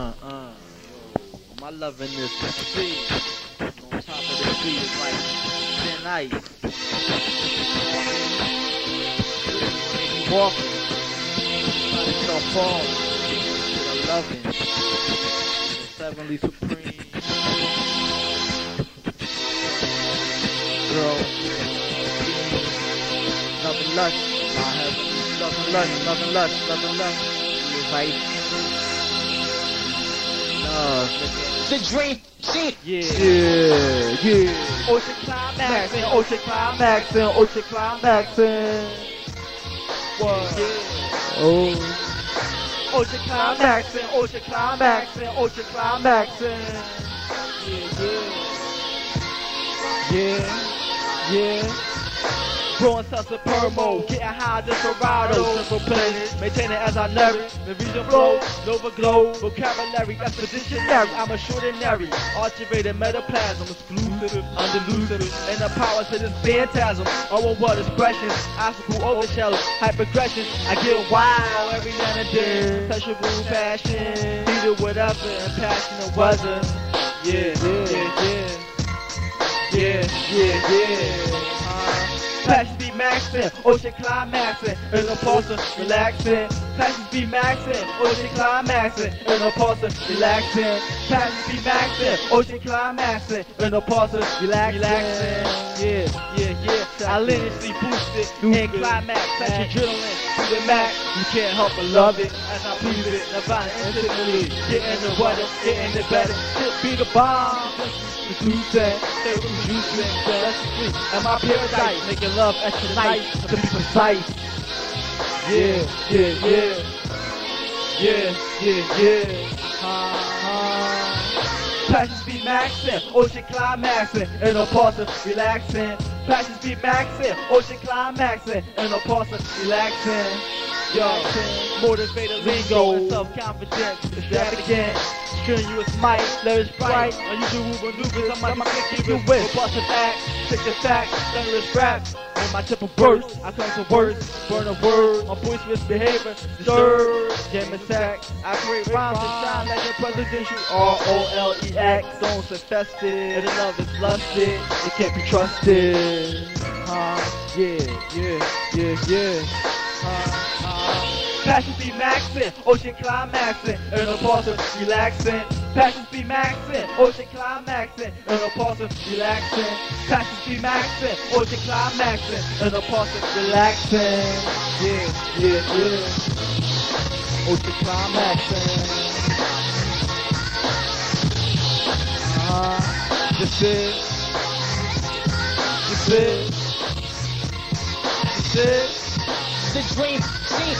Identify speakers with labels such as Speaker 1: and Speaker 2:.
Speaker 1: Uh, uh, yo, my loving is sea. On top of the sea is like thin ice. When you walk, you start falling. Loving, heavenly supreme. Girl, nothing less. My heaven, nothing less, nothing less, nothing less. You
Speaker 2: The dream, see,
Speaker 1: yeah, yeah, yeah. Ocean climaxing, ocean climaxing, ocean climaxing. What? Yeah. Oh. Ocean climaxing, ocean climaxing, ocean climaxing. Yeah, yeah. Yeah, yeah. Growing sense of permo, getting high just Dorado, simple planet, maintain it as I nourish. The vision flow, Nova glow, vocabulary. Expeditionary. I'm a extraordinary, archivate metaplasm, exclusive, undiluted, and the power to this phantasm. Oh, what expression, obstacle overshadow, hypergression. I get wild every now and then, sexual passion, needed whatever, and passionate wasn't. Yeah, yeah, Maxing, ocean climaxing, and the pulsar relaxing. Passions be maxing, ocean climaxing, and the pulsar relaxing. Passions be maxing, ocean climaxing, and the pulsar relaxing. Yeah, yeah, yeah. I linearly boost it and climax, such adrenaline to the max. You can't help but love it as I please it. Divine intimately, getting the weather, getting the better. Shit be the bomb. The blue set, stay with the juice and. And my paradise, making love extra nice to be precise. Yeah, yeah, yeah. Yeah, yeah, yeah. Uh-huh. Passions be maxing, ocean climaxing, and the pulsar relaxing. Passions be maxing, ocean climaxing, and the pulsar relaxing. Yo, motivator lingo, self-confidence, is that again. strenuous might, let it bright, unusual maneuvers, I might kick you with, repulsive act, check the fact, thunderous rap, when my temple bursts, I come to words, burn a word, my boisterous behavior, disturb, jam attack, I create rhymes that shine like a presidential R-O-L-E-X, don't zones infested, and the love is lusted, it can't be trusted, huh, yeah, yeah, yeah, yeah. Passions be maxing, ocean climaxing, and the pulsar relaxing. Passions be maxing, ocean climaxing, and the pulsar relaxing. Passions be maxing, ocean climaxing, and the pulsar relaxing. Yeah, yeah, yeah. Ocean climaxing. Uh-huh. This is. This is. This is.
Speaker 2: the dream, see.